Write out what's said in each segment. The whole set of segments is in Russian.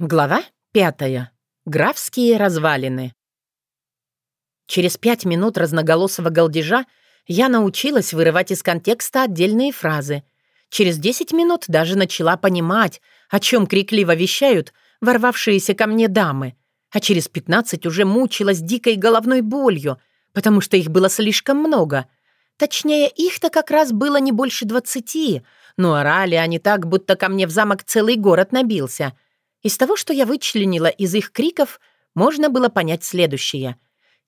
Глава пятая. Графские развалины. Через пять минут разноголосого галдежа я научилась вырывать из контекста отдельные фразы. Через десять минут даже начала понимать, о чем крикливо вещают ворвавшиеся ко мне дамы, а через пятнадцать уже мучилась дикой головной болью, потому что их было слишком много. Точнее, их-то как раз было не больше двадцати, но орали они так, будто ко мне в замок целый город набился — из того, что я вычленила из их криков, можно было понять следующее.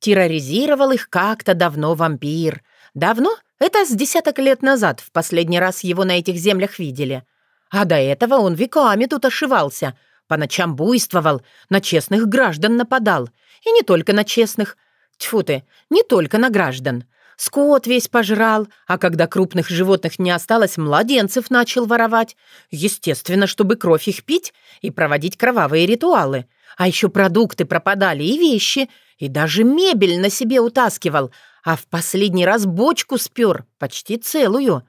Терроризировал их как-то давно вампир. Давно? Это с десяток лет назад в последний раз его на этих землях видели. А до этого он веками тут ошивался, по ночам буйствовал, на честных граждан нападал. И не только на честных. Тьфу ты, не только на граждан. Скот весь пожрал, а когда крупных животных не осталось, младенцев начал воровать. Естественно, чтобы кровь их пить и проводить кровавые ритуалы. А еще продукты пропадали и вещи, и даже мебель на себе утаскивал, а в последний раз бочку спер, почти целую.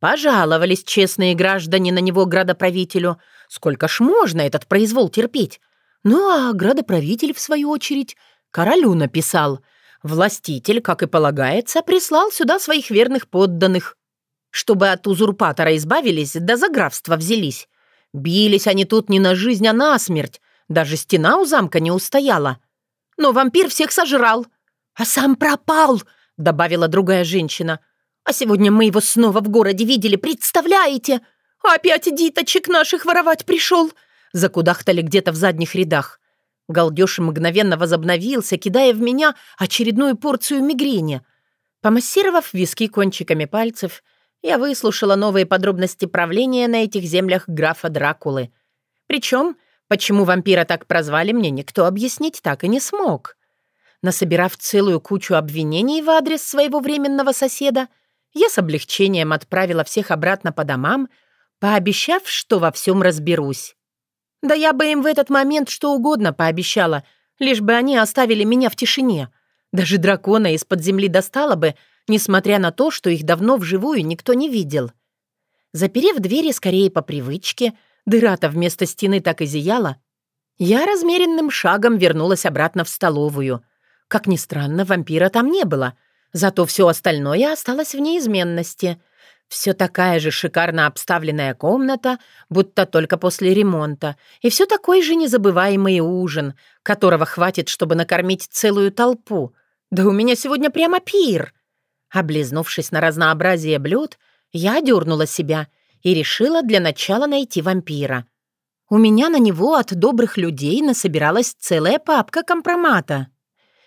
Пожаловались честные граждане на него градоправителю. Сколько ж можно этот произвол терпеть? Ну а градоправитель, в свою очередь, королю написал — Властитель, как и полагается, прислал сюда своих верных подданных, чтобы от узурпатора избавились, да за графство взялись. Бились они тут не на жизнь, а на смерть. Даже стена у замка не устояла. Но вампир всех сожрал. А сам пропал, добавила другая женщина. А сегодня мы его снова в городе видели, представляете? Опять диточек наших воровать пришел. Закудахтали где-то в задних рядах. Галдеж мгновенно возобновился, кидая в меня очередную порцию мигрени. Помассировав виски кончиками пальцев, я выслушала новые подробности правления на этих землях графа Дракулы. Причем, почему вампира так прозвали, мне никто объяснить так и не смог. Насобирав целую кучу обвинений в адрес своего временного соседа, я с облегчением отправила всех обратно по домам, пообещав, что во всем разберусь. Да я бы им в этот момент что угодно пообещала, лишь бы они оставили меня в тишине. Даже дракона из-под земли достала бы, несмотря на то, что их давно вживую никто не видел. Заперев двери скорее по привычке, дыра-то вместо стены так и зияла, я размеренным шагом вернулась обратно в столовую. Как ни странно, вампира там не было, зато все остальное осталось в неизменности — все такая же шикарно обставленная комната, будто только после ремонта, и все такой же незабываемый ужин, которого хватит, чтобы накормить целую толпу. Да у меня сегодня прямо пир. Облизнувшись на разнообразие блюд, я дернула себя и решила для начала найти вампира. У меня на него от добрых людей насобиралась целая папка компромата.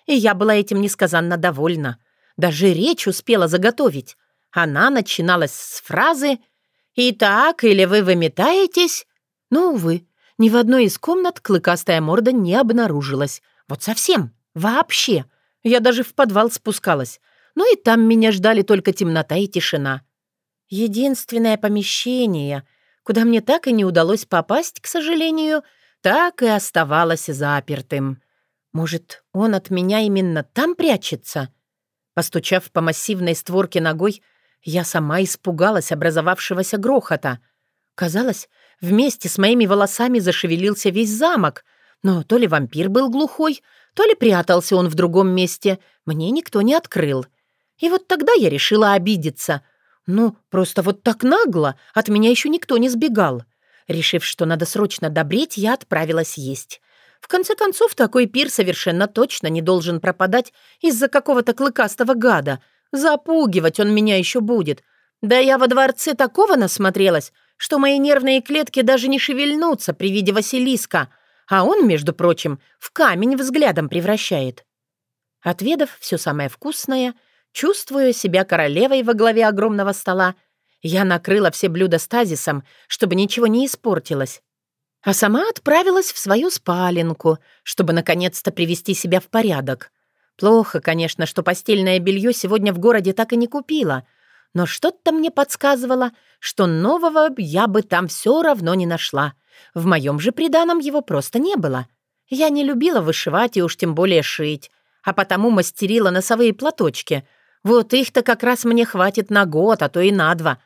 И я была этим несказанно довольна. Даже речь успела заготовить. Она начиналась с фразы «Итак, или вы выметаетесь?» Но, увы, ни в одной из комнат клыкастая морда не обнаружилась. Вот совсем, вообще. Я даже в подвал спускалась. Но и там меня ждали только темнота и тишина. Единственное помещение, куда мне так и не удалось попасть, к сожалению, так и оставалось запертым. Может, он от меня именно там прячется? Постучав по массивной створке ногой, я сама испугалась образовавшегося грохота. Казалось, вместе с моими волосами зашевелился весь замок, но то ли вампир был глухой, то ли прятался он в другом месте, мне никто не открыл. И вот тогда я решила обидеться. Ну, просто вот так нагло, от меня еще никто не сбегал. Решив, что надо срочно добреть, я отправилась есть. В конце концов, такой пир совершенно точно не должен пропадать из-за какого-то клыкастого гада — Запугивать он меня еще будет. Да я во дворце такого насмотрелась, что мои нервные клетки даже не шевельнутся при виде Василиска, а он, между прочим, в камень взглядом превращает. Отведав все самое вкусное, чувствуя себя королевой во главе огромного стола, я накрыла все блюда стазисом, чтобы ничего не испортилось, а сама отправилась в свою спаленку, чтобы наконец-то привести себя в порядок. Плохо, конечно, что постельное белье сегодня в городе так и не купила, но что-то мне подсказывало, что нового я бы там все равно не нашла. В моем же приданом его просто не было. Я не любила вышивать и уж тем более шить, а потому мастерила носовые платочки. Вот их-то как раз мне хватит на год, а то и на два.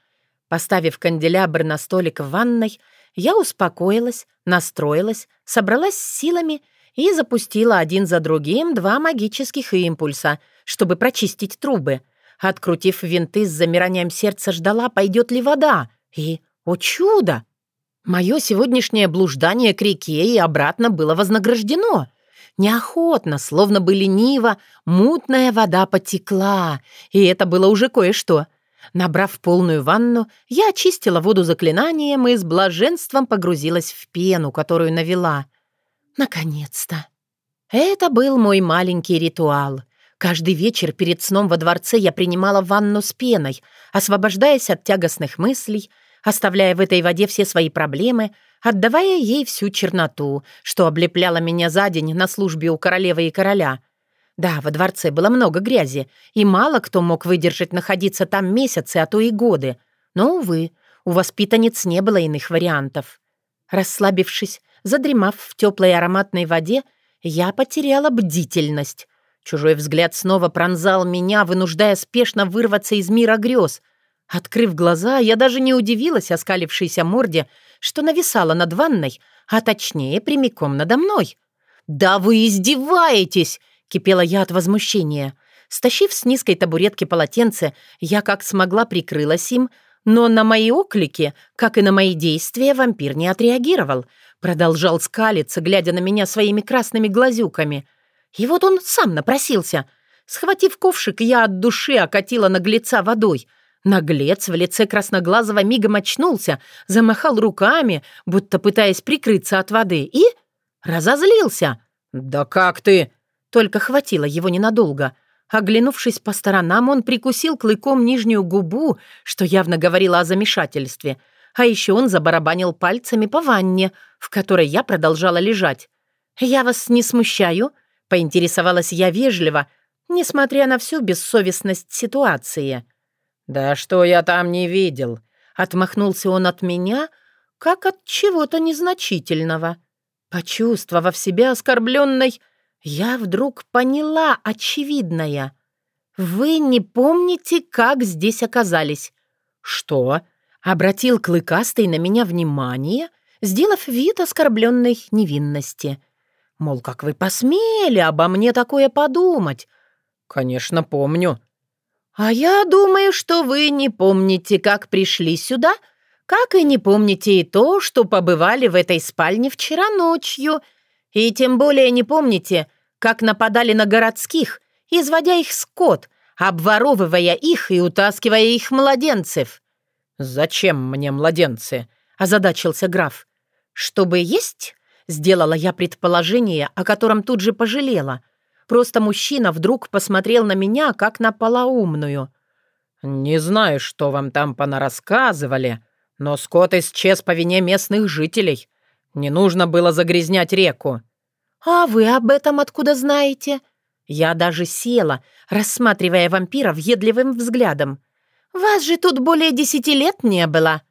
Поставив канделябр на столик в ванной, я успокоилась, настроилась, собралась с силами и запустила один за другим два магических импульса, чтобы прочистить трубы. Открутив винты с замиранием сердца, ждала, пойдет ли вода. И, о чудо! Мое сегодняшнее блуждание к реке и обратно было вознаграждено. Неохотно, словно бы лениво, мутная вода потекла, и это было уже кое-что. Набрав полную ванну, я очистила воду заклинанием и с блаженством погрузилась в пену, которую навела. Наконец-то! Это был мой маленький ритуал. Каждый вечер перед сном во дворце я принимала ванну с пеной, освобождаясь от тягостных мыслей, оставляя в этой воде все свои проблемы, отдавая ей всю черноту, что облепляла меня за день на службе у королевы и короля. Да, во дворце было много грязи, и мало кто мог выдержать находиться там месяцы, а то и годы. Но, увы, у воспитанниц не было иных вариантов. Расслабившись, задремав в теплой ароматной воде, я потеряла бдительность. Чужой взгляд снова пронзал меня, вынуждая спешно вырваться из мира грез, Открыв глаза, я даже не удивилась оскалившейся морде, что нависала над ванной, а точнее прямиком надо мной. «Да вы издеваетесь!» — кипела я от возмущения. Стащив с низкой табуретки полотенце, я как смогла прикрылась им, но на мои оклики, как и на мои действия, вампир не отреагировал. Продолжал скалиться, глядя на меня своими красными глазюками. И вот он сам напросился. Схватив ковшик, я от души окатила наглеца водой — Наглец в лице красноглазого мигом очнулся, замахал руками, будто пытаясь прикрыться от воды, и разозлился. «Да как ты?» Только хватило его ненадолго. Оглянувшись по сторонам, он прикусил клыком нижнюю губу, что явно говорило о замешательстве. А еще он забарабанил пальцами по ванне, в которой я продолжала лежать. «Я вас не смущаю?» — поинтересовалась я вежливо, несмотря на всю бессовестность ситуации. «Да что я там не видел?» Отмахнулся он от меня, как от чего-то незначительного. Почувствовав себя оскорбленной, я вдруг поняла очевидное. «Вы не помните, как здесь оказались?» «Что?» — обратил Клыкастый на меня внимание, сделав вид оскорбленной невинности. «Мол, как вы посмели обо мне такое подумать?» «Конечно, помню», «А я думаю, что вы не помните, как пришли сюда, как и не помните и то, что побывали в этой спальне вчера ночью, и тем более не помните, как нападали на городских, изводя их скот, обворовывая их и утаскивая их младенцев». «Зачем мне младенцы?» — озадачился граф. «Чтобы есть?» — сделала я предположение, о котором тут же пожалела — Просто мужчина вдруг посмотрел на меня, как на полоумную. «Не знаю, что вам там понарассказывали, но скот исчез по вине местных жителей. Не нужно было загрязнять реку». «А вы об этом откуда знаете?» Я даже села, рассматривая вампира въедливым взглядом. «Вас же тут более десяти лет не было».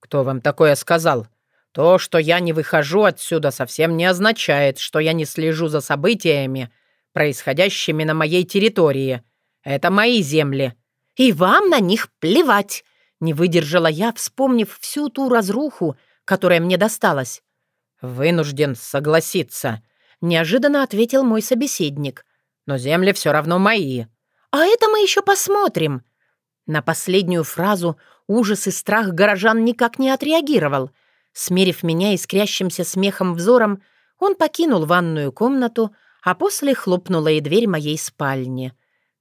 «Кто вам такое сказал? То, что я не выхожу отсюда, совсем не означает, что я не слежу за событиями происходящими на моей территории. Это мои земли. И вам на них плевать!» Не выдержала я, вспомнив всю ту разруху, которая мне досталась. «Вынужден согласиться», — неожиданно ответил мой собеседник. «Но земли все равно мои». «А это мы еще посмотрим». На последнюю фразу ужас и страх горожан никак не отреагировал. Смерив меня искрящимся смехом взором, он покинул ванную комнату, а после хлопнула и дверь моей спальни.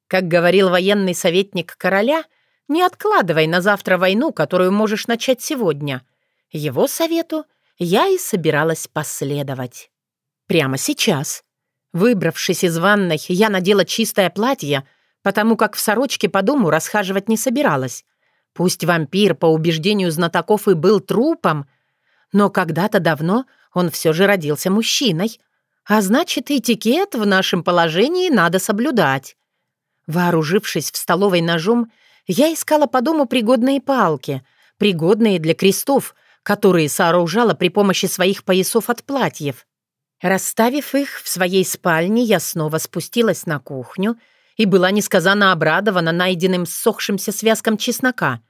Как говорил военный советник короля, не откладывай на завтра войну, которую можешь начать сегодня. Его совету я и собиралась последовать. Прямо сейчас. Выбравшись из ванной, я надела чистое платье, потому как в сорочке по дому расхаживать не собиралась. Пусть вампир, по убеждению знатоков, и был трупом, но когда-то давно он все же родился мужчиной, а значит, этикет в нашем положении надо соблюдать. Вооружившись в столовой ножом, я искала по дому пригодные палки, пригодные для крестов, которые сооружала при помощи своих поясов от платьев. Расставив их в своей спальне, я снова спустилась на кухню и была несказанно обрадована найденным ссохшимся связком чеснока.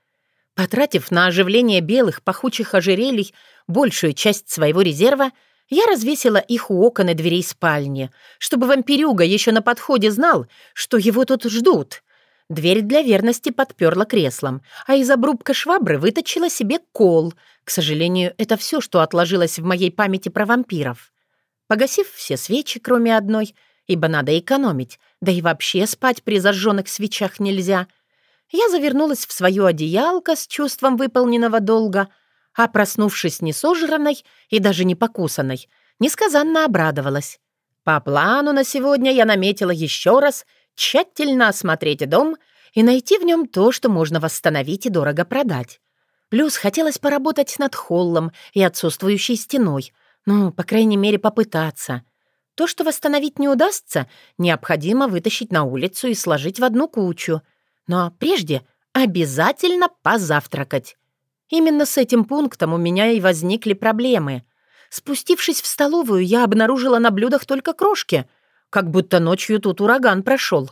Потратив на оживление белых пахучих ожерелий большую часть своего резерва, я развесила их у окон и дверей спальни, чтобы вампирюга еще на подходе знал, что его тут ждут. Дверь для верности подперла креслом, а из обрубка швабры выточила себе кол. К сожалению, это все, что отложилось в моей памяти про вампиров. Погасив все свечи, кроме одной, ибо надо экономить, да и вообще спать при зажженных свечах нельзя, я завернулась в свое одеялко с чувством выполненного долга, а проснувшись не сожранной и даже не покусанной, несказанно обрадовалась. По плану на сегодня я наметила еще раз — тщательно осмотреть дом и найти в нем то, что можно восстановить и дорого продать. Плюс хотелось поработать над холлом и отсутствующей стеной, ну, по крайней мере, попытаться. То, что восстановить не удастся, необходимо вытащить на улицу и сложить в одну кучу. Но прежде обязательно позавтракать. Именно с этим пунктом у меня и возникли проблемы. Спустившись в столовую, я обнаружила на блюдах только крошки — как будто ночью тут ураган прошел.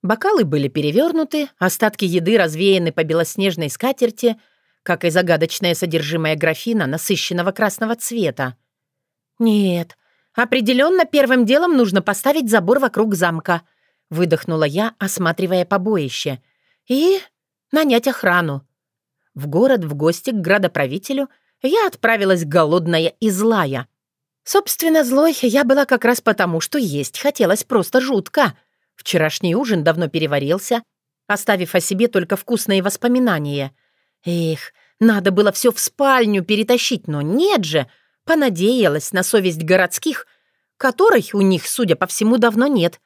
Бокалы были перевернуты, остатки еды развеяны по белоснежной скатерти, как и загадочное содержимое графина насыщенного красного цвета. «Нет, определенно первым делом нужно поставить забор вокруг замка», выдохнула я, осматривая побоище, «и нанять охрану». В город в гости к градоправителю я отправилась голодная и злая — Собственно, злой я была как раз потому, что есть хотелось просто жутко. Вчерашний ужин давно переварился, оставив о себе только вкусные воспоминания. Эх, надо было все в спальню перетащить, но нет же. Понадеялась на совесть городских, которой у них, судя по всему, давно нет.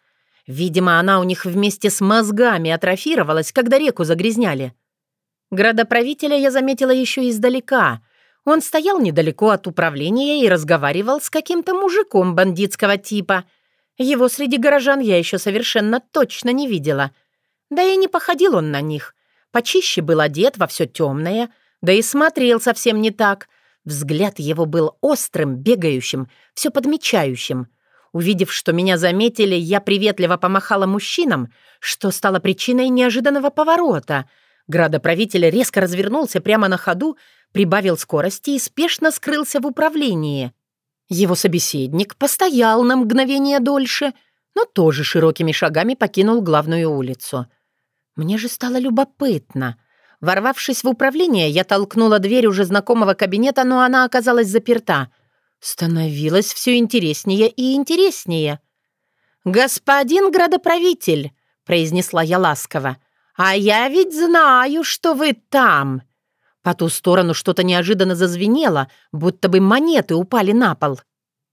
Видимо, она у них вместе с мозгами атрофировалась, когда реку загрязняли. Градоправителя я заметила еще издалека — он стоял недалеко от управления и разговаривал с каким-то мужиком бандитского типа. Его среди горожан я еще совершенно точно не видела. Да и не походил он на них. Почище был одет во все темное, да и смотрел совсем не так. Взгляд его был острым, бегающим, все подмечающим. Увидев, что меня заметили, я приветливо помахала мужчинам, что стало причиной неожиданного поворота. Градоправитель резко развернулся прямо на ходу, прибавил скорости и спешно скрылся в управлении. Его собеседник постоял на мгновение дольше, но тоже широкими шагами покинул главную улицу. Мне же стало любопытно. Ворвавшись в управление, я толкнула дверь уже знакомого кабинета, но она оказалась заперта. Становилось все интереснее и интереснее. «Господин градоправитель», — произнесла я ласково, — «а я ведь знаю, что вы там». По ту сторону что-то неожиданно зазвенело, будто бы монеты упали на пол,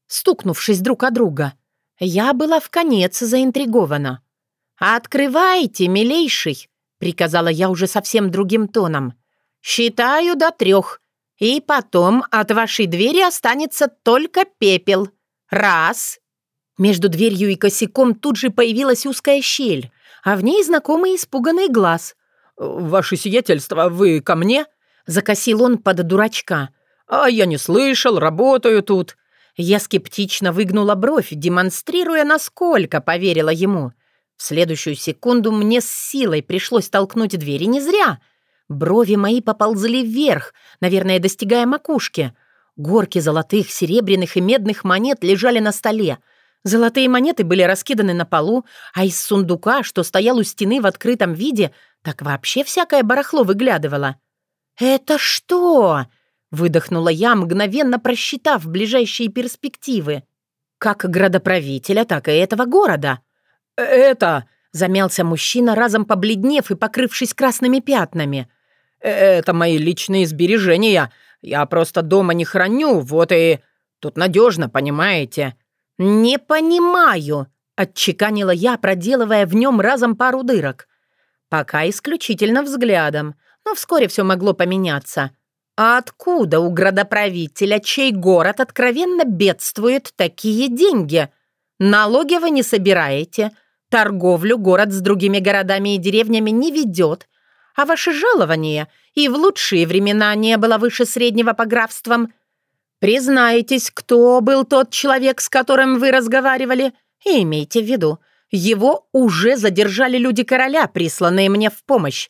стукнувшись друг о друга. Я была в конец заинтригована. «Открывайте, милейший!» — приказала я уже совсем другим тоном. «Считаю до трех, и потом от вашей двери останется только пепел. Раз!» Между дверью и косяком тут же появилась узкая щель, а в ней знакомый испуганный глаз. «Ваше сиятельство, вы ко мне?» Закосил он под дурачка. «А я не слышал, работаю тут». Я скептично выгнула бровь, демонстрируя, насколько поверила ему. В следующую секунду мне с силой пришлось толкнуть двери не зря. Брови мои поползли вверх, наверное, достигая макушки. Горки золотых, серебряных и медных монет лежали на столе. Золотые монеты были раскиданы на полу, а из сундука, что стоял у стены в открытом виде, так вообще всякое барахло выглядывало. «Это что?» — выдохнула я, мгновенно просчитав ближайшие перспективы. «Как градоправителя, так и этого города». «Это...» — замялся мужчина, разом побледнев и покрывшись красными пятнами. «Это мои личные сбережения. Я просто дома не храню, вот и... Тут надежно, понимаете?» «Не понимаю», — отчеканила я, проделывая в нем разом пару дырок. Пока исключительно взглядом — но вскоре все могло поменяться. А откуда у градоправителя, чей город откровенно бедствует, такие деньги? Налоги вы не собираете, торговлю город с другими городами и деревнями не ведет, а ваше жалование и в лучшие времена не было выше среднего по графствам. Признайтесь, кто был тот человек, с которым вы разговаривали, и имейте в виду, его уже задержали люди короля, присланные мне в помощь.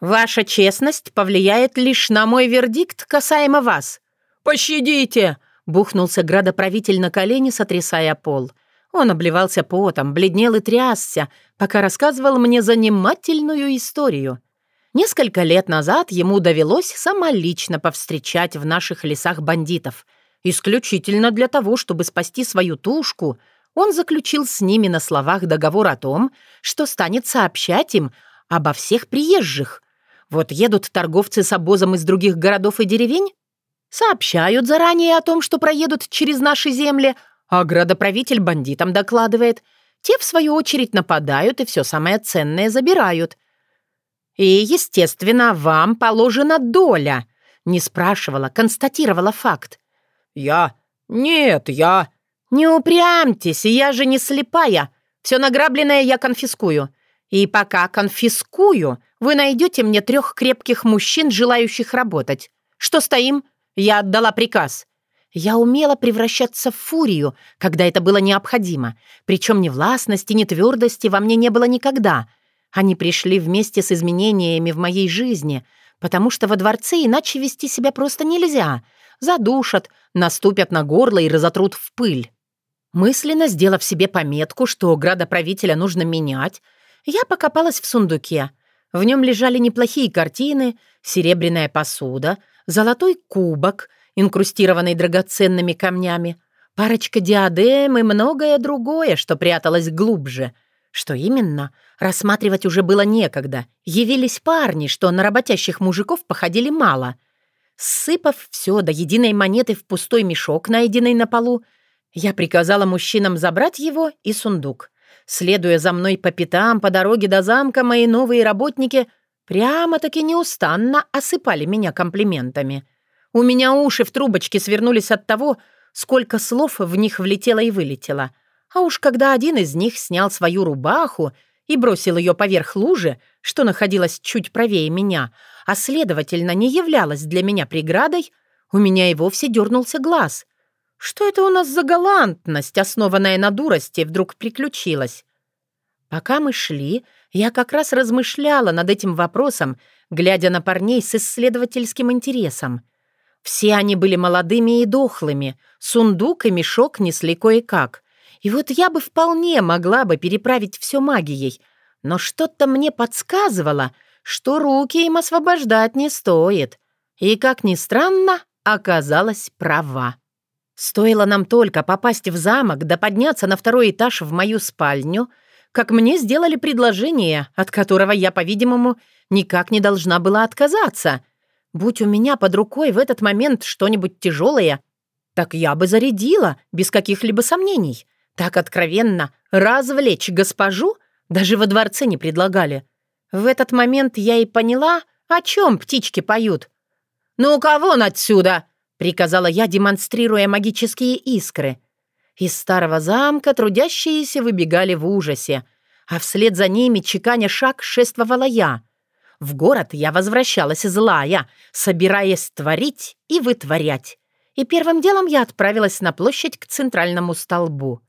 Ваша честность повлияет лишь на мой вердикт касаемо вас. Пощадите!» Бухнулся градоправитель на колени, сотрясая пол. Он обливался потом, бледнел и трясся, пока рассказывал мне занимательную историю. Несколько лет назад ему довелось самолично повстречать в наших лесах бандитов. Исключительно для того, чтобы спасти свою тушку, он заключил с ними на словах договор о том, что станет сообщать им обо всех приезжих. Вот едут торговцы с обозом из других городов и деревень, сообщают заранее о том, что проедут через наши земли, а градоправитель бандитам докладывает. Те, в свою очередь, нападают и все самое ценное забирают. И, естественно, вам положена доля. Не спрашивала, констатировала факт. «Я... Нет, я...» «Не упрямьтесь, я же не слепая. Все награбленное я конфискую. И пока конфискую, вы найдете мне трех крепких мужчин, желающих работать. Что стоим? Я отдала приказ. Я умела превращаться в фурию, когда это было необходимо. Причем ни властности, ни твердости во мне не было никогда. Они пришли вместе с изменениями в моей жизни, потому что во дворце иначе вести себя просто нельзя. Задушат, наступят на горло и разотрут в пыль. Мысленно сделав себе пометку, что градоправителя нужно менять, я покопалась в сундуке. В нем лежали неплохие картины, серебряная посуда, золотой кубок, инкрустированный драгоценными камнями, парочка диадем и многое другое, что пряталось глубже. Что именно, рассматривать уже было некогда. Явились парни, что на работящих мужиков походили мало. Сыпав все до единой монеты в пустой мешок, найденный на полу, я приказала мужчинам забрать его и сундук. Следуя за мной по пятам, по дороге до замка, мои новые работники прямо-таки неустанно осыпали меня комплиментами. У меня уши в трубочке свернулись от того, сколько слов в них влетело и вылетело. А уж когда один из них снял свою рубаху и бросил ее поверх лужи, что находилась чуть правее меня, а, следовательно, не являлась для меня преградой, у меня и вовсе дернулся глаз — что это у нас за галантность, основанная на дурости, вдруг приключилась? Пока мы шли, я как раз размышляла над этим вопросом, глядя на парней с исследовательским интересом. Все они были молодыми и дохлыми, сундук и мешок несли кое-как. И вот я бы вполне могла бы переправить все магией, но что-то мне подсказывало, что руки им освобождать не стоит. И, как ни странно, оказалась права. Стоило нам только попасть в замок да подняться на второй этаж в мою спальню, как мне сделали предложение, от которого я, по-видимому, никак не должна была отказаться. Будь у меня под рукой в этот момент что-нибудь тяжелое, так я бы зарядила, без каких-либо сомнений. Так откровенно развлечь госпожу даже во дворце не предлагали. В этот момент я и поняла, о чем птички поют. «Ну, кого он отсюда?» — приказала я, демонстрируя магические искры. Из старого замка трудящиеся выбегали в ужасе, а вслед за ними, чеканя шаг, шествовала я. В город я возвращалась злая, собираясь творить и вытворять. И первым делом я отправилась на площадь к центральному столбу.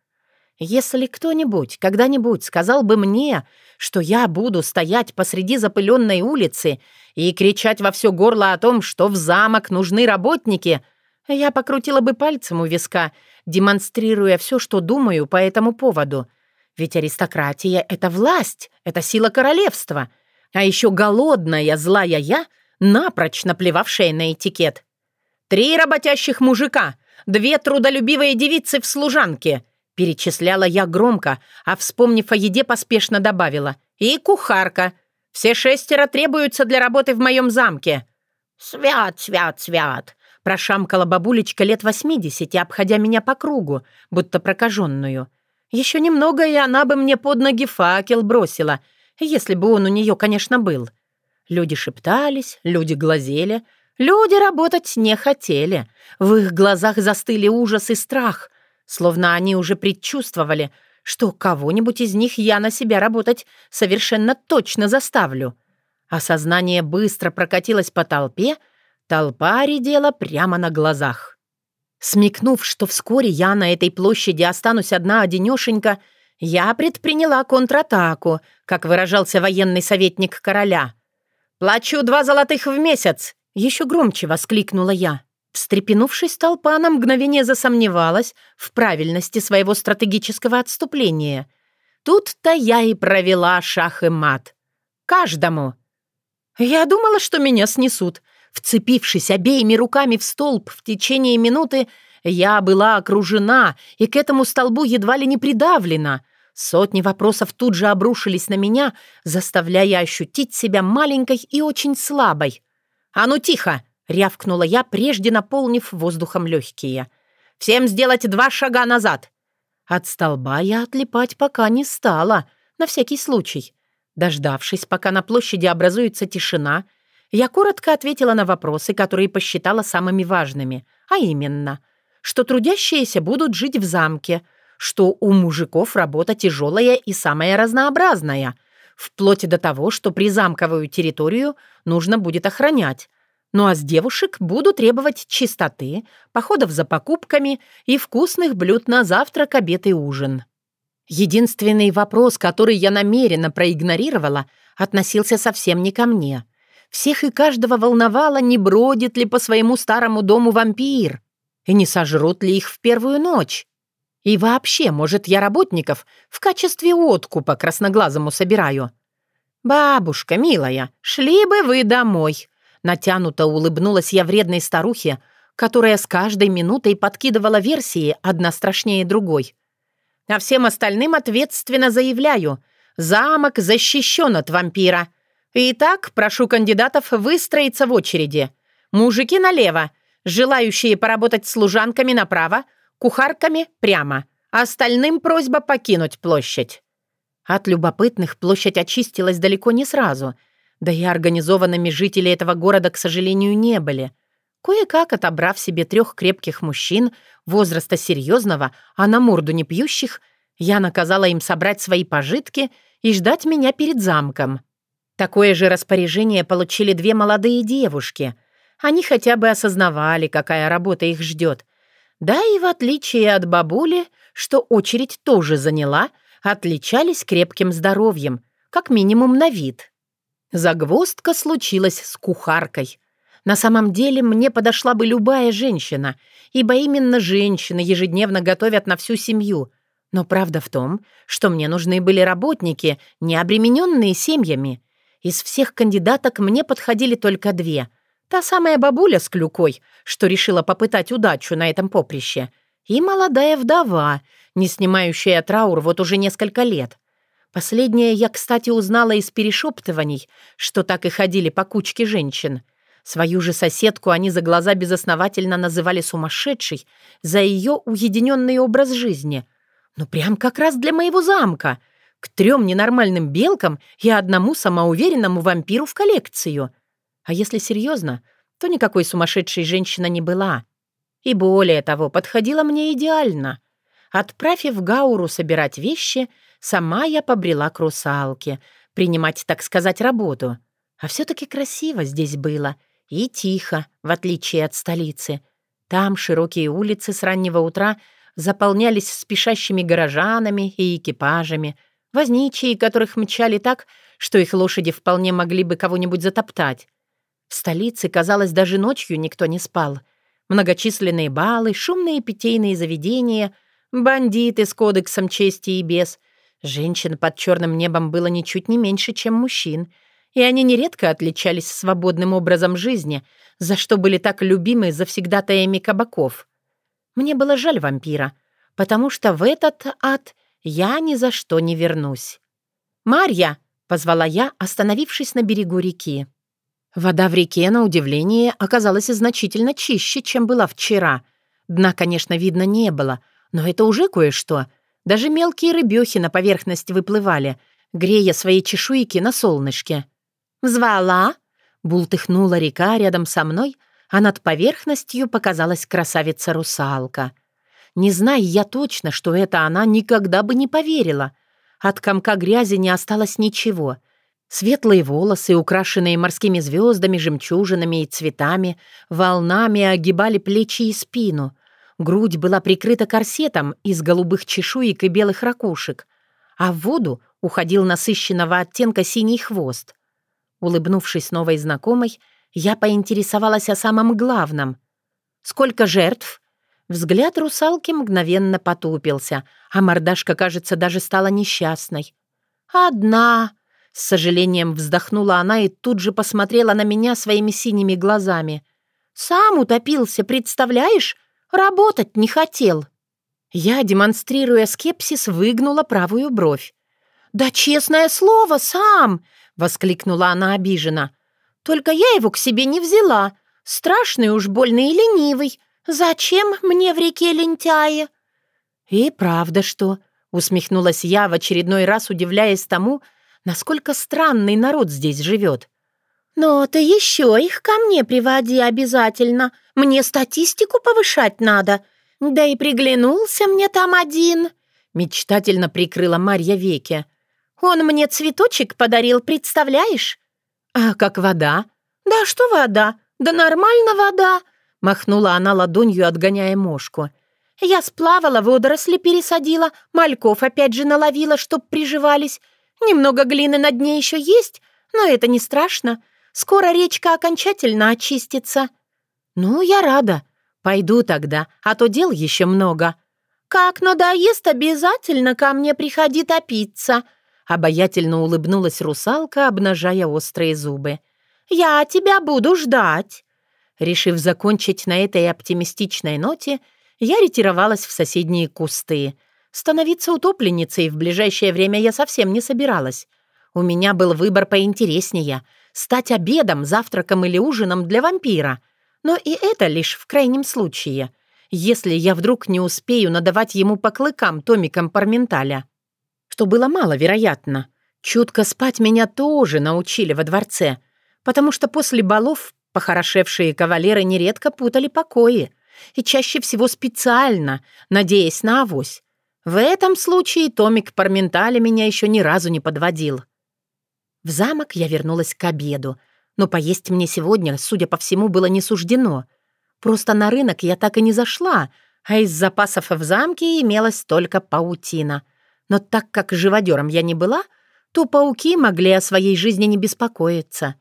Если кто-нибудь когда-нибудь сказал бы мне, что я буду стоять посреди запыленной улицы и кричать во все горло о том, что в замок нужны работники, я покрутила бы пальцем у виска, демонстрируя все, что думаю по этому поводу. Ведь аристократия — это власть, это сила королевства. А еще голодная, злая я, напрочь наплевавшая на этикет. «Три работящих мужика, две трудолюбивые девицы в служанке», Перечисляла я громко, а, вспомнив о еде, поспешно добавила. «И кухарка. Все шестеро требуются для работы в моем замке». «Свят, свят, свят!» Прошамкала бабулечка лет восьмидесяти, обходя меня по кругу, будто прокаженную. Еще немного, и она бы мне под ноги факел бросила, если бы он у нее, конечно, был. Люди шептались, люди глазели, люди работать не хотели. В их глазах застыли ужас и страх, словно они уже предчувствовали, что кого-нибудь из них я на себя работать совершенно точно заставлю. Осознание быстро прокатилось по толпе, толпа редела прямо на глазах. Смекнув, что вскоре я на этой площади останусь одна-одинешенька, я предприняла контратаку, как выражался военный советник короля. «Плачу два золотых в месяц!» — еще громче воскликнула я. Встрепенувшись, толпа на мгновение засомневалась в правильности своего стратегического отступления. Тут-то я и провела шах и мат. Каждому. Я думала, что меня снесут. Вцепившись обеими руками в столб в течение минуты, я была окружена и к этому столбу едва ли не придавлена. Сотни вопросов тут же обрушились на меня, заставляя ощутить себя маленькой и очень слабой. «А ну тихо!» — рявкнула я, прежде наполнив воздухом легкие. «Всем сделать два шага назад!» От столба я отлипать пока не стала, на всякий случай. Дождавшись, пока на площади образуется тишина, я коротко ответила на вопросы, которые посчитала самыми важными, а именно, что трудящиеся будут жить в замке, что у мужиков работа тяжелая и самая разнообразная, вплоть до того, что призамковую территорию нужно будет охранять, ну а с девушек буду требовать чистоты, походов за покупками и вкусных блюд на завтрак, обед и ужин. Единственный вопрос, который я намеренно проигнорировала, относился совсем не ко мне. Всех и каждого волновало, не бродит ли по своему старому дому вампир, и не сожрут ли их в первую ночь. И вообще, может, я работников в качестве откупа красноглазому собираю. «Бабушка, милая, шли бы вы домой», Натянуто улыбнулась я вредной старухе, которая с каждой минутой подкидывала версии, одна страшнее другой. А всем остальным ответственно заявляю, замок защищен от вампира. Итак, прошу кандидатов выстроиться в очереди. Мужики налево, желающие поработать служанками направо, кухарками прямо. Остальным просьба покинуть площадь. От любопытных площадь очистилась далеко не сразу — да и организованными жители этого города, к сожалению, не были. Кое-как отобрав себе трех крепких мужчин, возраста серьезного, а на морду не пьющих, я наказала им собрать свои пожитки и ждать меня перед замком. Такое же распоряжение получили две молодые девушки. Они хотя бы осознавали, какая работа их ждет. Да и в отличие от бабули, что очередь тоже заняла, отличались крепким здоровьем, как минимум на вид. Загвоздка случилась с кухаркой. На самом деле мне подошла бы любая женщина, ибо именно женщины ежедневно готовят на всю семью. Но правда в том, что мне нужны были работники, не обремененные семьями. Из всех кандидаток мне подходили только две. Та самая бабуля с клюкой, что решила попытать удачу на этом поприще, и молодая вдова, не снимающая траур вот уже несколько лет. Последнее я, кстати, узнала из перешептываний, что так и ходили по кучке женщин. Свою же соседку они за глаза безосновательно называли сумасшедшей за ее уединенный образ жизни. Ну, прям как раз для моего замка. К трем ненормальным белкам и одному самоуверенному вампиру в коллекцию. А если серьезно, то никакой сумасшедшей женщина не была. И более того, подходила мне идеально. Отправив Гауру собирать вещи — Сама я побрела к русалке, принимать, так сказать, работу. А все-таки красиво здесь было и тихо, в отличие от столицы. Там широкие улицы с раннего утра заполнялись спешащими горожанами и экипажами, возничие которых мчали так, что их лошади вполне могли бы кого-нибудь затоптать. В столице, казалось, даже ночью никто не спал. Многочисленные балы, шумные питейные заведения, бандиты с кодексом чести и без, Женщин под черным небом было ничуть не меньше, чем мужчин, и они нередко отличались свободным образом жизни, за что были так любимы завсегдатаями кабаков. Мне было жаль вампира, потому что в этот ад я ни за что не вернусь. «Марья!» — позвала я, остановившись на берегу реки. Вода в реке, на удивление, оказалась значительно чище, чем была вчера. Дна, конечно, видно не было, но это уже кое-что — даже мелкие рыбёхи на поверхность выплывали, грея свои чешуйки на солнышке. «Звала?» — бултыхнула река рядом со мной, а над поверхностью показалась красавица-русалка. Не зная я точно, что это она, никогда бы не поверила. От комка грязи не осталось ничего. Светлые волосы, украшенные морскими звездами, жемчужинами и цветами, волнами огибали плечи и спину — Грудь была прикрыта корсетом из голубых чешуек и белых ракушек, а в воду уходил насыщенного оттенка синий хвост. Улыбнувшись новой знакомой, я поинтересовалась о самом главном. Сколько жертв?» Взгляд русалки мгновенно потупился, а мордашка, кажется, даже стала несчастной. «Одна!» — с сожалением вздохнула она и тут же посмотрела на меня своими синими глазами. «Сам утопился, представляешь? Работать не хотел!» Я, демонстрируя скепсис, выгнула правую бровь. «Да честное слово, сам!» — воскликнула она обиженно. «Только я его к себе не взяла. Страшный уж больно и ленивый. Зачем мне в реке лентяи?» «И правда что?» — усмехнулась я, в очередной раз удивляясь тому, насколько странный народ здесь живет. «Но ты еще их ко мне приводи обязательно. Мне статистику повышать надо. Да и приглянулся мне там один», — мечтательно прикрыла Марья веки. «Он мне цветочек подарил, представляешь?» «А как вода?» «Да что вода? Да нормально вода!» — махнула она ладонью, отгоняя мошку. «Я сплавала, водоросли пересадила, мальков опять же наловила, чтоб приживались. Немного глины на дне еще есть, но это не страшно. Скоро речка окончательно очистится». «Ну, я рада. Пойду тогда, а то дел еще много». «Как надоест, обязательно ко мне приходи топиться», — обаятельно улыбнулась русалка, обнажая острые зубы. «Я тебя буду ждать». Решив закончить на этой оптимистичной ноте, я ретировалась в соседние кусты. Становиться утопленницей в ближайшее время я совсем не собиралась. У меня был выбор поинтереснее — стать обедом, завтраком или ужином для вампира. Но и это лишь в крайнем случае, если я вдруг не успею надавать ему по клыкам томиком парменталя. Что было маловероятно. Чутко спать меня тоже научили во дворце, потому что после балов похорошевшие кавалеры нередко путали покои и чаще всего специально, надеясь на авось. В этом случае томик Парменталя меня еще ни разу не подводил. В замок я вернулась к обеду, но поесть мне сегодня, судя по всему, было не суждено. Просто на рынок я так и не зашла, а из запасов в замке имелась только паутина. Но так как живодером я не была, то пауки могли о своей жизни не беспокоиться.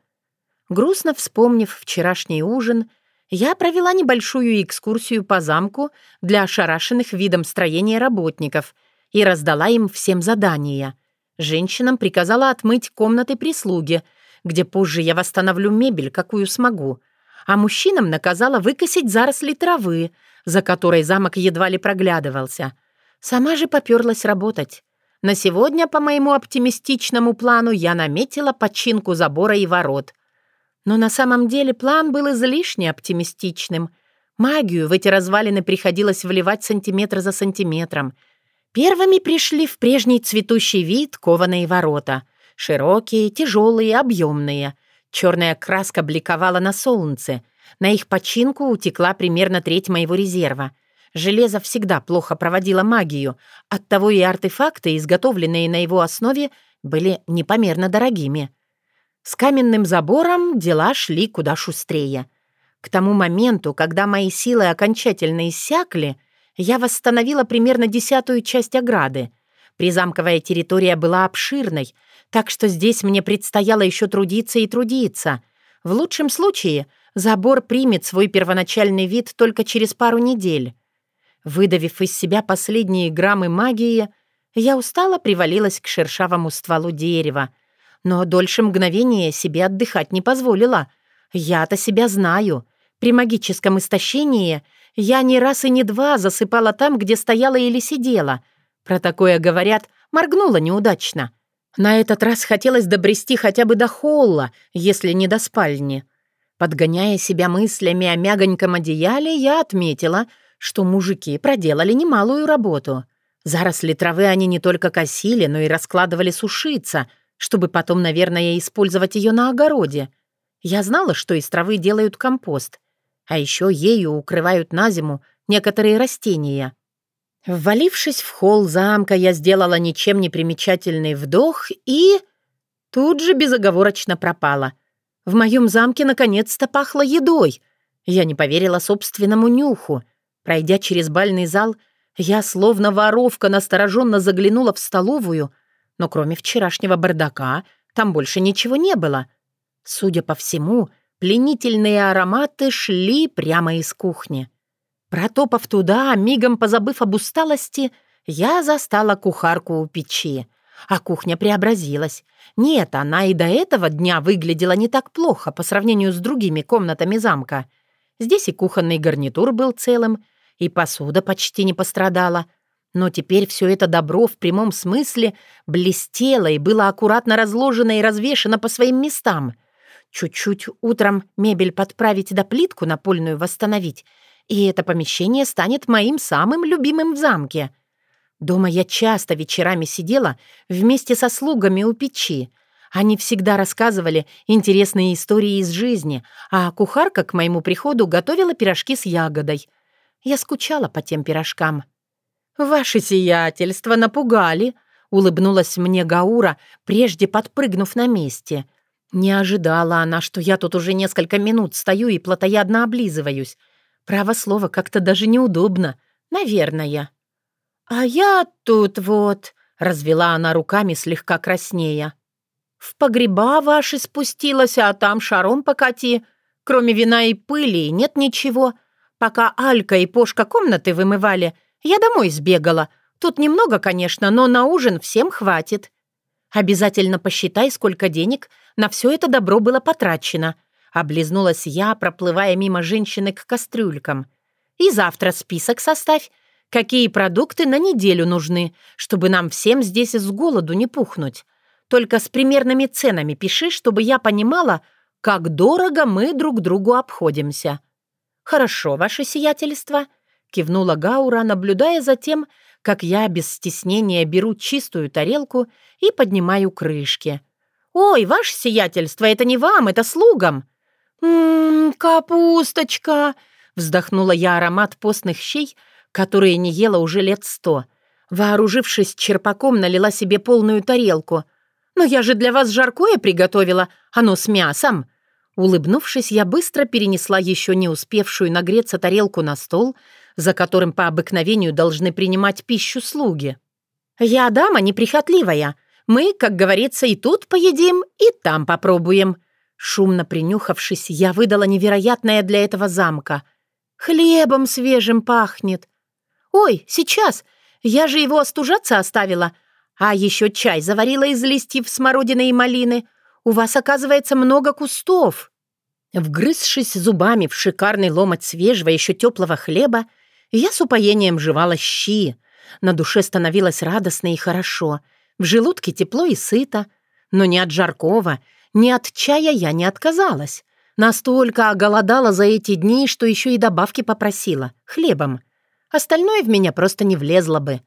Грустно вспомнив вчерашний ужин, я провела небольшую экскурсию по замку для ошарашенных видом строения работников и раздала им всем задания. Женщинам приказала отмыть комнаты прислуги, где позже я восстановлю мебель, какую смогу, а мужчинам наказала выкосить заросли травы, за которой замок едва ли проглядывался. Сама же поперлась работать. На сегодня, по моему оптимистичному плану, я наметила починку забора и ворот — но на самом деле план был излишне оптимистичным. Магию в эти развалины приходилось вливать сантиметр за сантиметром. Первыми пришли в прежний цветущий вид кованые ворота. Широкие, тяжелые, объемные. Черная краска бликовала на солнце. На их починку утекла примерно треть моего резерва. Железо всегда плохо проводило магию, оттого и артефакты, изготовленные на его основе, были непомерно дорогими. С каменным забором дела шли куда шустрее. К тому моменту, когда мои силы окончательно иссякли, я восстановила примерно десятую часть ограды. Призамковая территория была обширной, так что здесь мне предстояло еще трудиться и трудиться. В лучшем случае забор примет свой первоначальный вид только через пару недель. Выдавив из себя последние граммы магии, я устало привалилась к шершавому стволу дерева — но дольше мгновения себе отдыхать не позволила. Я-то себя знаю. При магическом истощении я ни раз и не два засыпала там, где стояла или сидела. Про такое говорят, моргнула неудачно. На этот раз хотелось добрести хотя бы до холла, если не до спальни. Подгоняя себя мыслями о мягоньком одеяле, я отметила, что мужики проделали немалую работу. Заросли травы они не только косили, но и раскладывали сушиться — чтобы потом, наверное, использовать ее на огороде. Я знала, что из травы делают компост, а еще ею укрывают на зиму некоторые растения. Ввалившись в холл замка, я сделала ничем не примечательный вдох и... Тут же безоговорочно пропала. В моем замке наконец-то пахло едой. Я не поверила собственному нюху. Пройдя через бальный зал, я, словно воровка, настороженно заглянула в столовую — но кроме вчерашнего бардака там больше ничего не было. Судя по всему, пленительные ароматы шли прямо из кухни. Протопав туда, мигом позабыв об усталости, я застала кухарку у печи. А кухня преобразилась. Нет, она и до этого дня выглядела не так плохо по сравнению с другими комнатами замка. Здесь и кухонный гарнитур был целым, и посуда почти не пострадала. Но теперь все это добро в прямом смысле блестело и было аккуратно разложено и развешено по своим местам. Чуть-чуть утром мебель подправить да плитку напольную восстановить, и это помещение станет моим самым любимым в замке — Дома я часто вечерами сидела вместе со слугами у печи. Они всегда рассказывали интересные истории из жизни, а кухарка к моему приходу готовила пирожки с ягодой. Я скучала по тем пирожкам. «Ваше сиятельство напугали», — улыбнулась мне Гаура, прежде подпрыгнув на месте. Не ожидала она, что я тут уже несколько минут стою и плотоядно облизываюсь. Право слово, как-то даже неудобно. Наверное. «А я тут вот...» — развела она руками слегка краснея. «В погреба ваши спустилась, а там шаром покати. Кроме вина и пыли нет ничего. Пока Алька и Пошка комнаты вымывали, я домой сбегала. Тут немного, конечно, но на ужин всем хватит. Обязательно посчитай, сколько денег на все это добро было потрачено». Облизнулась я, проплывая мимо женщины к кастрюлькам. «И завтра список составь, какие продукты на неделю нужны, чтобы нам всем здесь с голоду не пухнуть. Только с примерными ценами пиши, чтобы я понимала, как дорого мы друг другу обходимся». «Хорошо, ваше сиятельство», — кивнула Гаура, наблюдая за тем, как я без стеснения беру чистую тарелку и поднимаю крышки. «Ой, ваше сиятельство, это не вам, это слугам!» «Ммм, капусточка!» — вздохнула я аромат постных щей, которые не ела уже лет сто. Вооружившись черпаком, налила себе полную тарелку. «Но я же для вас жаркое приготовила, оно с мясом!» Улыбнувшись, я быстро перенесла еще не успевшую нагреться тарелку на стол, за которым по обыкновению должны принимать пищу слуги. «Я дама неприхотливая. Мы, как говорится, и тут поедим, и там попробуем». Шумно принюхавшись, я выдала невероятное для этого замка. «Хлебом свежим пахнет. «Ой, сейчас! Я же его остужаться оставила. А еще чай заварила из листьев смородины и малины. У вас, оказывается, много кустов». Вгрызшись зубами в шикарный ломоть свежего, еще теплого хлеба, я с упоением жевала щи. На душе становилось радостно и хорошо. В желудке тепло и сыто. Но ни от жаркого, ни от чая я не отказалась. Настолько оголодала за эти дни, что еще и добавки попросила. Хлебом. Остальное в меня просто не влезло бы.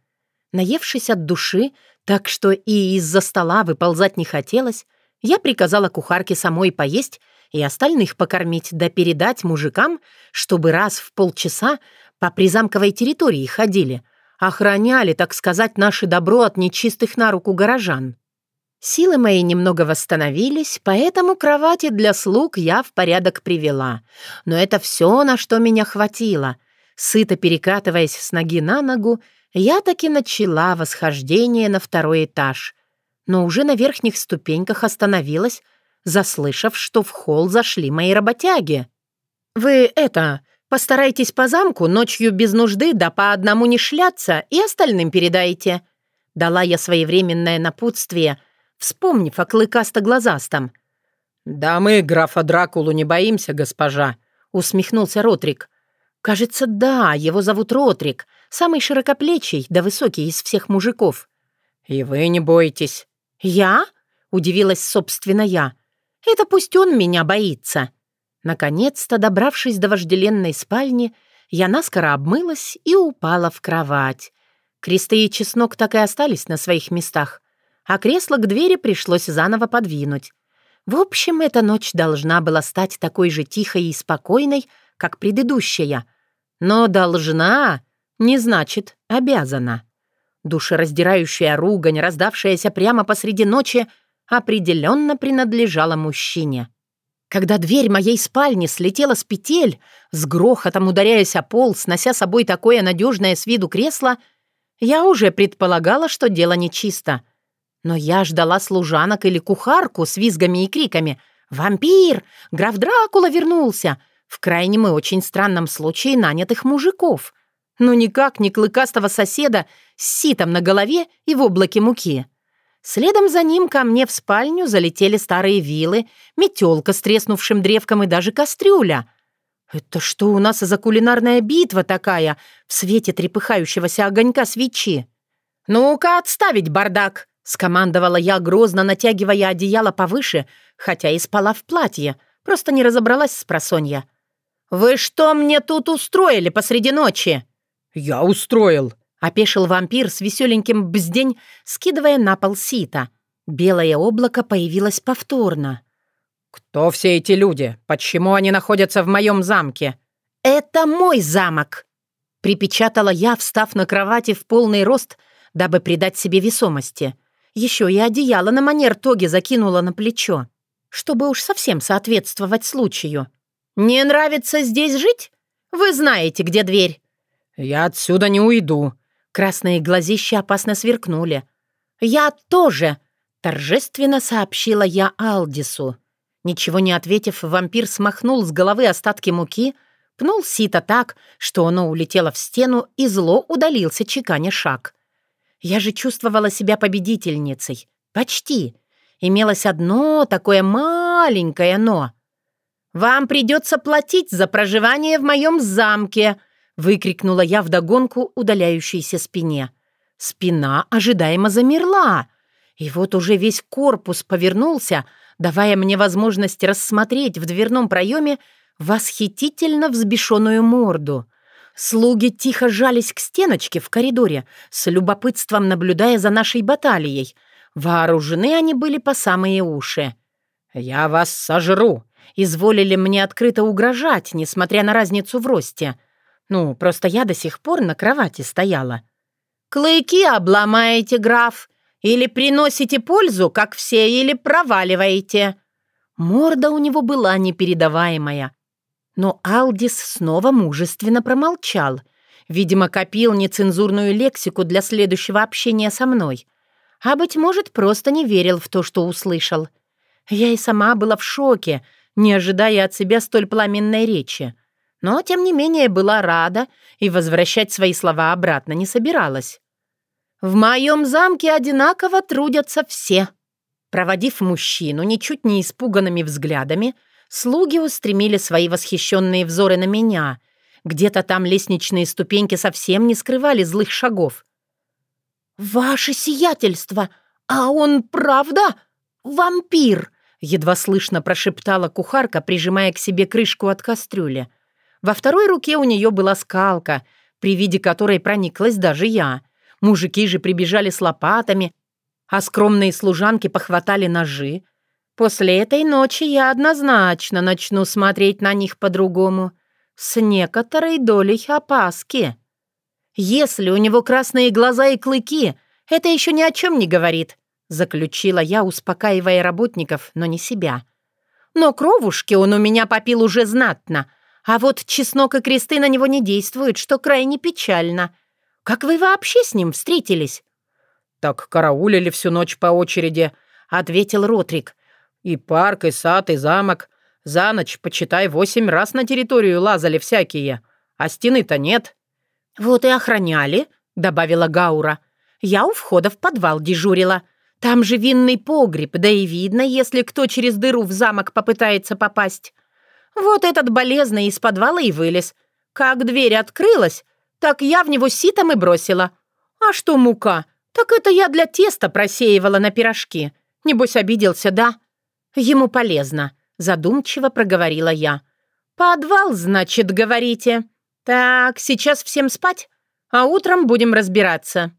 Наевшись от души, так что и из-за стола выползать не хотелось, я приказала кухарке самой поесть и остальных покормить, да передать мужикам, чтобы раз в полчаса по призамковой территории ходили, охраняли, так сказать, наше добро от нечистых на руку горожан. Силы мои немного восстановились, поэтому кровати для слуг я в порядок привела. Но это все, на что меня хватило — Сыто перекатываясь с ноги на ногу, я таки начала восхождение на второй этаж, но уже на верхних ступеньках остановилась, заслышав, что в холл зашли мои работяги. «Вы это, постарайтесь по замку ночью без нужды да по одному не шляться и остальным передайте», дала я своевременное напутствие, вспомнив о клыкасто-глазастом. «Да мы графа Дракулу не боимся, госпожа», усмехнулся Ротрик. «Кажется, да, его зовут Ротрик, самый широкоплечий да высокий из всех мужиков». «И вы не боитесь». «Я?» — удивилась, собственно, я. «Это пусть он меня боится». Наконец-то, добравшись до вожделенной спальни, я наскоро обмылась и упала в кровать. Кресты и чеснок так и остались на своих местах, а кресло к двери пришлось заново подвинуть. В общем, эта ночь должна была стать такой же тихой и спокойной, как предыдущая — но должна не значит обязана. Душераздирающая ругань, раздавшаяся прямо посреди ночи, определенно принадлежала мужчине. Когда дверь моей спальни слетела с петель, с грохотом ударяясь о пол, снося собой такое надежное с виду кресло, я уже предполагала, что дело нечисто. Но я ждала служанок или кухарку с визгами и криками «Вампир! Граф Дракула вернулся! в крайнем и очень странном случае нанятых мужиков. Но никак не клыкастого соседа с ситом на голове и в облаке муки. Следом за ним ко мне в спальню залетели старые вилы, метелка с треснувшим древком и даже кастрюля. Это что у нас за кулинарная битва такая в свете трепыхающегося огонька свечи? «Ну-ка, отставить бардак!» — скомандовала я, грозно натягивая одеяло повыше, хотя и спала в платье, просто не разобралась с просонья. «Вы что мне тут устроили посреди ночи?» «Я устроил», — опешил вампир с веселеньким бздень, скидывая на пол сито. Белое облако появилось повторно. «Кто все эти люди? Почему они находятся в моем замке?» «Это мой замок!» — припечатала я, встав на кровати в полный рост, дабы придать себе весомости. Еще и одеяло на манер тоги закинула на плечо, чтобы уж совсем соответствовать случаю. «Не нравится здесь жить? Вы знаете, где дверь». «Я отсюда не уйду». Красные глазища опасно сверкнули. «Я тоже», — торжественно сообщила я Алдису. Ничего не ответив, вампир смахнул с головы остатки муки, пнул сито так, что оно улетело в стену и зло удалился, чеканя шаг. Я же чувствовала себя победительницей. Почти. Имелось одно такое маленькое «но». «Вам придется платить за проживание в моем замке», выкрикнула я вдогонку удаляющейся спине. Спина ожидаемо замерла. И вот уже весь корпус повернулся, давая мне возможность рассмотреть в дверном проеме восхитительно взбешенную морду. Слуги тихо жались к стеночке в коридоре, с любопытством наблюдая за нашей баталией. Вооружены они были по самые уши. «Я вас сожру!» Изволили мне открыто угрожать, несмотря на разницу в росте. Ну, просто я до сих пор на кровати стояла. «Клыки обломаете, граф!» Или приносите пользу, как все, или проваливаете». Морда у него была непередаваемая. Но Алдис снова мужественно промолчал. Видимо, копил нецензурную лексику для следующего общения со мной. А, быть может, просто не верил в то, что услышал. Я и сама была в шоке, не ожидая от себя столь пламенной речи. Но, тем не менее, была рада и возвращать свои слова обратно не собиралась. В моем замке одинаково трудятся все». Проводив мужчину ничуть не испуганными взглядами, слуги устремили свои восхищенные взоры на меня. Где-то там лестничные ступеньки совсем не скрывали злых шагов. «Ваше сиятельство! А он правда вампир?» Едва слышно прошептала кухарка, прижимая к себе крышку от кастрюли. Во второй руке у нее была скалка, при виде которой прониклась даже я. Мужики же прибежали с лопатами, а скромные служанки похватали ножи. После этой ночи я однозначно начну смотреть на них по-другому, с некоторой долей опаски. Если у него красные глаза и клыки, это еще ни о чем не говорит, заключила я, успокаивая работников, но не себя. Но кровушки он у меня попил уже знатно, а вот чеснок и кресты на него не действуют, что крайне печально — как вы вообще с ним встретились?» «Так караулили всю ночь по очереди», — ответил Ротрик. «И парк, и сад, и замок. За ночь, почитай, восемь раз на территорию лазали всякие, а стены-то нет». «Вот и охраняли», — добавила Гаура. «Я у входа в подвал дежурила. Там же винный погреб, да и видно, если кто через дыру в замок попытается попасть. Вот этот болезный из подвала и вылез. Как дверь открылась, так я в него ситом и бросила. А что мука? Так это я для теста просеивала на пирожки. Небось, обиделся, да? Ему полезно, задумчиво проговорила я. Подвал, значит, говорите. Так, сейчас всем спать, а утром будем разбираться.